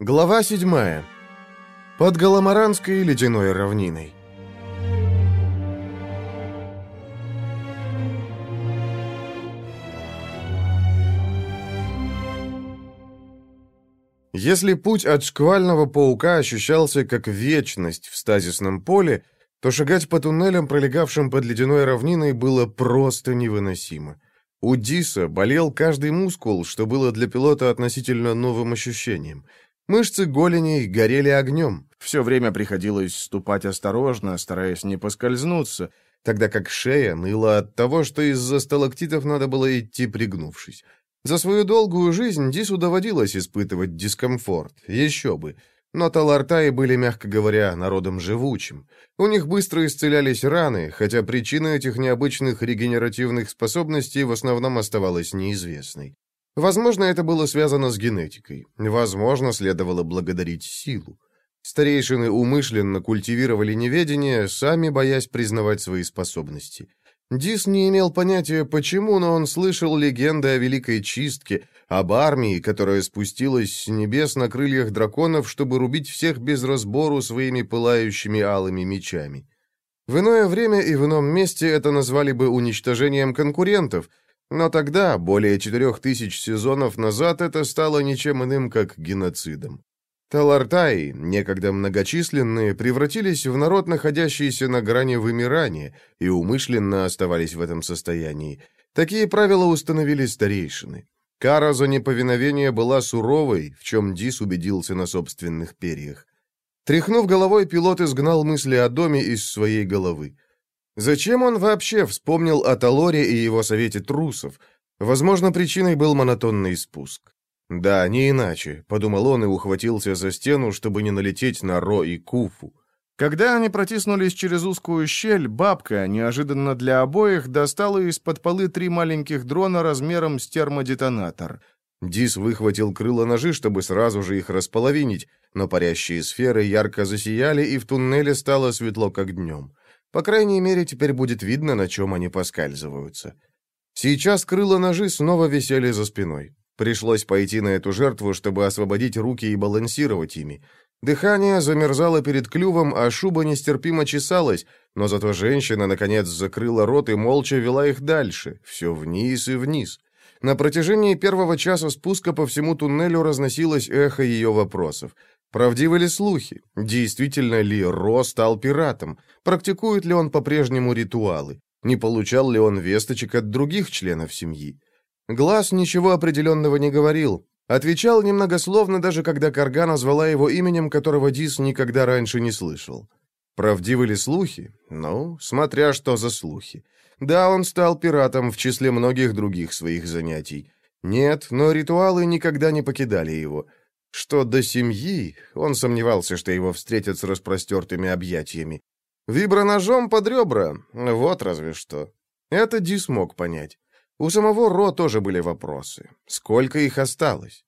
Глава 7. Под Голомаранской ледяной равниной. Если путь от шквального паука ощущался как вечность в стазисном поле, то шагать по туннелям, пролегавшим под ледяной равниной, было просто невыносимо. У Диса болел каждый мускул, что было для пилота относительно новым ощущением – Мышцы голеней горели огнем. Все время приходилось ступать осторожно, стараясь не поскользнуться, тогда как шея ныла от того, что из-за сталактитов надо было идти пригнувшись. За свою долгую жизнь Дису доводилось испытывать дискомфорт, еще бы. Но талартаи были, мягко говоря, народом живучим. У них быстро исцелялись раны, хотя причина этих необычных регенеративных способностей в основном оставалась неизвестной. Возможно, это было связано с генетикой. Возможно, следовало благодарить силу. Старейшины умышленно культивировали неведение, сами боясь признавать свои способности. Дис не имел понятия, почему, но он слышал легенды о Великой Чистке, об армии, которая спустилась с небес на крыльях драконов, чтобы рубить всех без разбору своими пылающими алыми мечами. В иное время и в ином месте это назвали бы уничтожением конкурентов – но тогда, более четырех тысяч сезонов назад, это стало ничем иным, как геноцидом. Талартаи, некогда многочисленные, превратились в народ, находящийся на грани вымирания, и умышленно оставались в этом состоянии. Такие правила установили старейшины. Кара за неповиновение была суровой, в чем Дис убедился на собственных перьях. Тряхнув головой, пилот изгнал мысли о доме из своей головы. Зачем он вообще вспомнил о Талоре и его совете трусов? Возможно, причиной был монотонный спуск. «Да, не иначе», — подумал он и ухватился за стену, чтобы не налететь на Ро и Куфу. Когда они протиснулись через узкую щель, бабка, неожиданно для обоих, достала из-под полы три маленьких дрона размером с термодетонатор. Дис выхватил крыло ножи, чтобы сразу же их располовинить, но парящие сферы ярко засияли, и в туннеле стало светло, как днем. По крайней мере, теперь будет видно, на чем они поскальзываются. Сейчас крыло-ножи снова висели за спиной. Пришлось пойти на эту жертву, чтобы освободить руки и балансировать ими. Дыхание замерзало перед клювом, а шуба нестерпимо чесалась, но зато женщина, наконец, закрыла рот и молча вела их дальше, все вниз и вниз. На протяжении первого часа спуска по всему туннелю разносилось эхо ее вопросов. Правдивы ли слухи? Действительно ли Ро стал пиратом? Практикует ли он по-прежнему ритуалы? Не получал ли он весточек от других членов семьи? Глаз ничего определенного не говорил. Отвечал немногословно, даже когда Карга назвала его именем, которого Дис никогда раньше не слышал. Правдивы ли слухи? Ну, смотря что за слухи. Да, он стал пиратом в числе многих других своих занятий. Нет, но ритуалы никогда не покидали его. Что до семьи, он сомневался, что его встретят с распростертыми объятиями. Виброножом под ребра, вот разве что. Это Ди смог понять. У самого Ро тоже были вопросы. Сколько их осталось?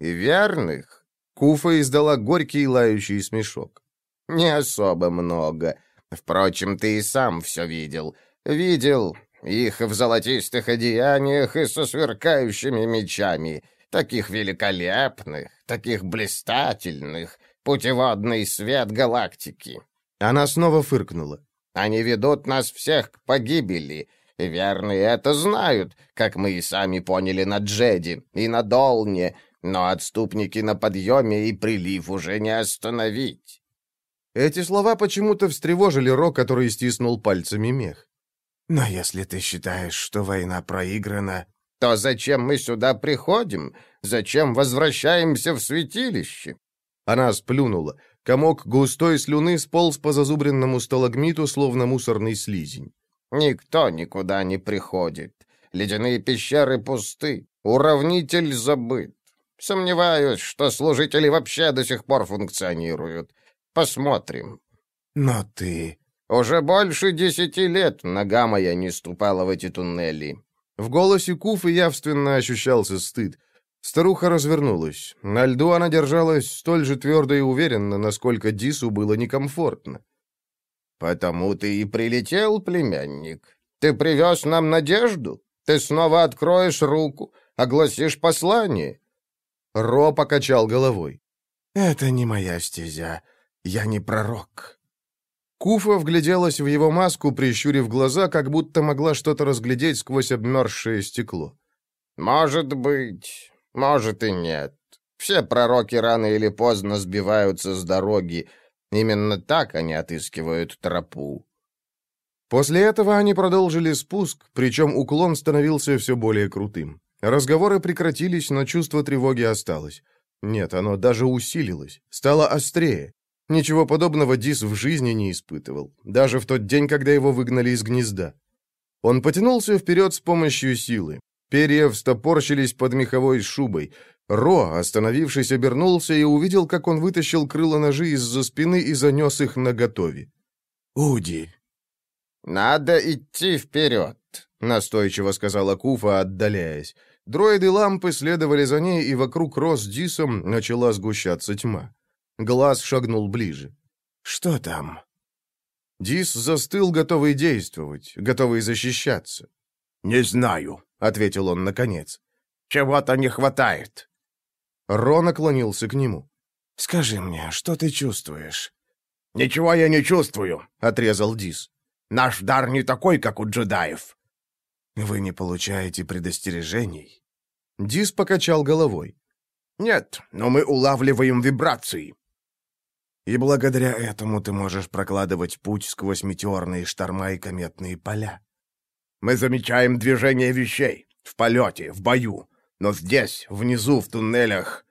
И верных? Куфа издала горький лающий смешок. Не особо много. Впрочем, ты и сам все видел. Видел их в золотистых одеяниях и со сверкающими мечами таких великолепных, таких блистательных, путеводный свет галактики». Она снова фыркнула. «Они ведут нас всех к погибели. Верные это знают, как мы и сами поняли на Джеди и на Долне, но отступники на подъеме и прилив уже не остановить». Эти слова почему-то встревожили Ро, который стиснул пальцами мех. «Но если ты считаешь, что война проиграна, то зачем мы сюда приходим? Зачем возвращаемся в святилище?» Она сплюнула. Комок густой слюны сполз по зазубренному сталагмиту, словно мусорный слизень. «Никто никуда не приходит. Ледяные пещеры пусты. Уравнитель забыт. Сомневаюсь, что служители вообще до сих пор функционируют. Посмотрим». «Но ты...» «Уже больше десяти лет нога моя не ступала в эти туннели. В голосе Куфы явственно ощущался стыд. Старуха развернулась. На льду она держалась столь же твердо и уверенно, насколько Дису было некомфортно. «Потому ты и прилетел, племянник. Ты привез нам надежду. Ты снова откроешь руку, огласишь послание». Ро покачал головой. «Это не моя стезя. Я не пророк». Куфа вгляделась в его маску, прищурив глаза, как будто могла что-то разглядеть сквозь обмерзшее стекло. «Может быть, может и нет. Все пророки рано или поздно сбиваются с дороги. Именно так они отыскивают тропу». После этого они продолжили спуск, причем уклон становился все более крутым. Разговоры прекратились, но чувство тревоги осталось. Нет, оно даже усилилось, стало острее. Ничего подобного Дис в жизни не испытывал, даже в тот день, когда его выгнали из гнезда. Он потянулся вперед с помощью силы. Перья встопорщились под меховой шубой. Ро, остановившись, обернулся и увидел, как он вытащил крыло ножи из-за спины и занес их наготове. «Уди!» «Надо идти вперед», — настойчиво сказала Куфа, отдаляясь. Дроиды лампы следовали за ней, и вокруг Рос Дисом начала сгущаться тьма. Глаз шагнул ближе. «Что там?» Дис застыл, готовый действовать, готовый защищаться. «Не знаю», — ответил он наконец. «Чего-то не хватает». Ро наклонился к нему. «Скажи мне, что ты чувствуешь?» «Ничего я не чувствую», — отрезал Дис. «Наш дар не такой, как у джедаев. Вы не получаете предостережений?» Дис покачал головой. «Нет, но мы улавливаем вибрации». «И благодаря этому ты можешь прокладывать путь сквозь метеорные шторма и кометные поля». «Мы замечаем движение вещей. В полете, в бою. Но здесь, внизу, в туннелях...»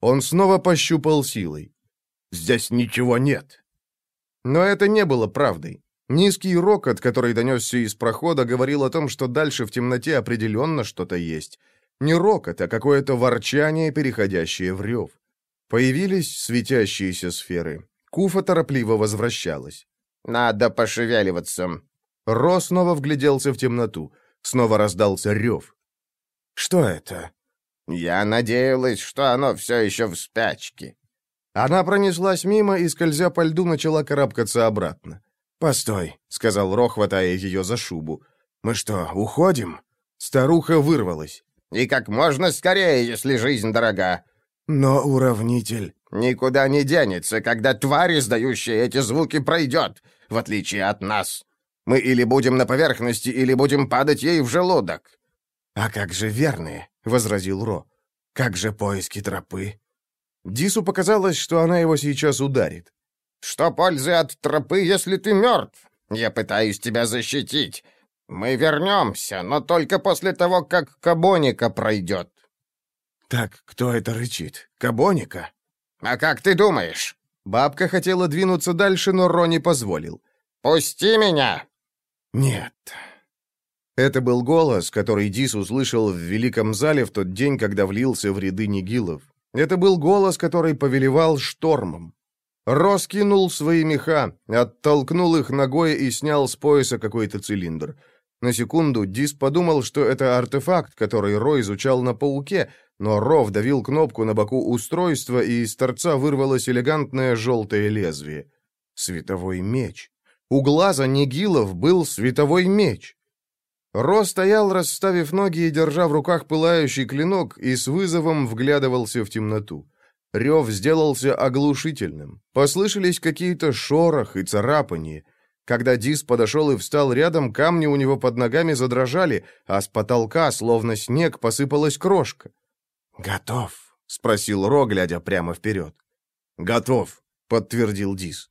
Он снова пощупал силой. «Здесь ничего нет». Но это не было правдой. Низкий рокот, который донесся из прохода, говорил о том, что дальше в темноте определенно что-то есть. Не рокот, а какое-то ворчание, переходящее в рев. Появились светящиеся сферы. Куфа торопливо возвращалась. «Надо пошевеливаться». Ро снова вгляделся в темноту. Снова раздался рев. «Что это?» «Я надеялась, что оно все еще в спячке». Она пронеслась мимо и, скользя по льду, начала карабкаться обратно. «Постой», — сказал Ро, хватая ее за шубу. «Мы что, уходим?» Старуха вырвалась. «И как можно скорее, если жизнь дорога». «Но уравнитель...» «Никуда не денется, когда тварь, издающая эти звуки, пройдет, в отличие от нас. Мы или будем на поверхности, или будем падать ей в желудок». «А как же верные?» — возразил Ро. «Как же поиски тропы?» Дису показалось, что она его сейчас ударит. Что пользы от тропы, если ты мертв? Я пытаюсь тебя защитить. Мы вернемся, но только после того, как Кабоника пройдет». «Так кто это рычит? Кабоника?» «А как ты думаешь?» Бабка хотела двинуться дальше, но Рони позволил. «Пусти меня!» «Нет». Это был голос, который Дис услышал в Великом зале в тот день, когда влился в ряды нигилов. Это был голос, который повелевал штормом. Рос кинул свои меха, оттолкнул их ногой и снял с пояса какой-то цилиндр. На секунду Дис подумал, что это артефакт, который Ро изучал на пауке, но Ро вдавил кнопку на боку устройства, и из торца вырвалось элегантное желтое лезвие. Световой меч. У глаза Нигилов был световой меч. Ро стоял, расставив ноги и держа в руках пылающий клинок, и с вызовом вглядывался в темноту. Рев сделался оглушительным. Послышались какие-то шорох и царапания. Когда Дис подошел и встал рядом, камни у него под ногами задрожали, а с потолка, словно снег, посыпалась крошка. «Готов?» — спросил Ро, глядя прямо вперед. «Готов», — подтвердил Дис.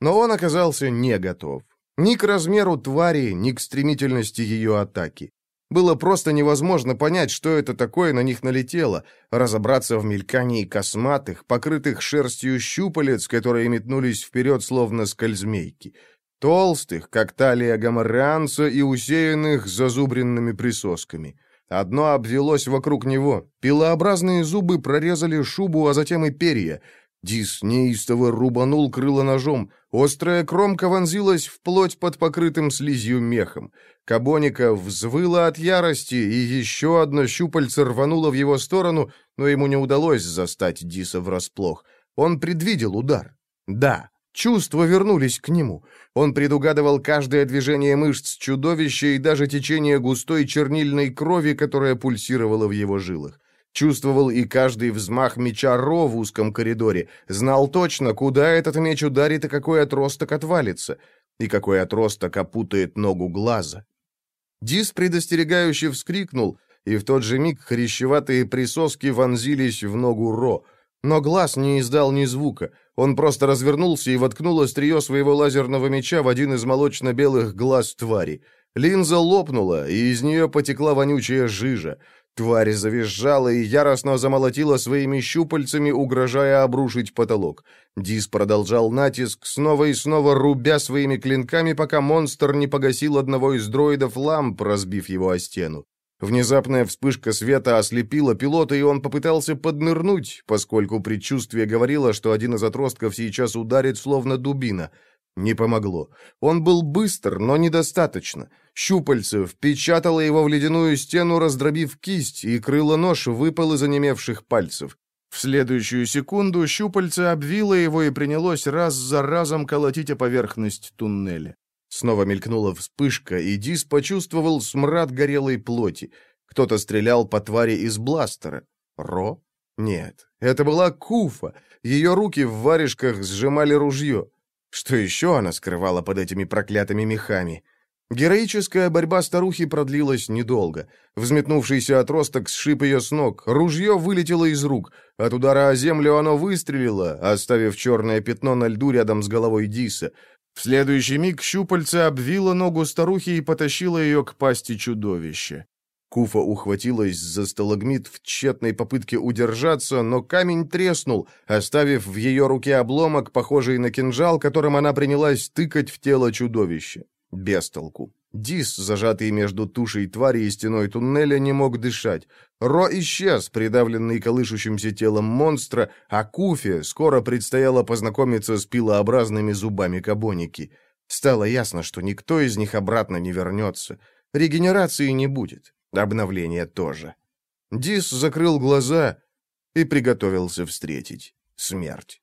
Но он оказался не готов. Ни к размеру твари, ни к стремительности ее атаки. Было просто невозможно понять, что это такое на них налетело, разобраться в мелькании косматых, покрытых шерстью щупалец, которые метнулись вперед, словно скользмейки. Толстых, как талия гоморианца, и усеянных зазубренными присосками. Одно обвелось вокруг него. Пилообразные зубы прорезали шубу, а затем и перья — Дис неистово рубанул крыло ножом. Острая кромка вонзилась в плоть под покрытым слизью мехом. Кабоника взвыла от ярости, и еще одно щупальце рвануло в его сторону, но ему не удалось застать Диса врасплох. Он предвидел удар. Да, чувства вернулись к нему. Он предугадывал каждое движение мышц чудовища и даже течение густой чернильной крови, которая пульсировала в его жилах. Чувствовал и каждый взмах меча Ро в узком коридоре. Знал точно, куда этот меч ударит и какой отросток отвалится. И какой отросток опутает ногу глаза. Дис предостерегающе вскрикнул, и в тот же миг хрящеватые присоски вонзились в ногу Ро. Но глаз не издал ни звука. Он просто развернулся и воткнул острие своего лазерного меча в один из молочно-белых глаз твари. Линза лопнула, и из нее потекла вонючая жижа. Тварь завизжала и яростно замолотила своими щупальцами, угрожая обрушить потолок. Дис продолжал натиск, снова и снова рубя своими клинками, пока монстр не погасил одного из дроидов ламп, разбив его о стену. Внезапная вспышка света ослепила пилота, и он попытался поднырнуть, поскольку предчувствие говорило, что один из отростков сейчас ударит словно дубина. Не помогло. Он был быстр, но недостаточно. Щупальце впечатало его в ледяную стену, раздробив кисть, и крыло-нож выпал из онемевших пальцев. В следующую секунду щупальце обвило его и принялось раз за разом колотить о поверхность туннеля. Снова мелькнула вспышка, и Дис почувствовал смрад горелой плоти. Кто-то стрелял по твари из бластера. Ро? Нет, это была Куфа. Ее руки в варежках сжимали ружье. Что еще она скрывала под этими проклятыми мехами? Героическая борьба старухи продлилась недолго. Взметнувшийся отросток сшиб ее с ног, ружье вылетело из рук. От удара о землю оно выстрелило, оставив черное пятно на льду рядом с головой Диса. В следующий миг щупальце обвило ногу старухи и потащило ее к пасти чудовища. Куфа ухватилась за сталагмит в тщетной попытке удержаться, но камень треснул, оставив в ее руке обломок, похожий на кинжал, которым она принялась тыкать в тело чудовища. Без толку. Дис, зажатый между тушей твари и стеной туннеля, не мог дышать. Ро исчез, придавленный колышущимся телом монстра, а Куфе скоро предстояло познакомиться с пилообразными зубами кабоники. Стало ясно, что никто из них обратно не вернется. Регенерации не будет. Обновления тоже. Дис закрыл глаза и приготовился встретить смерть.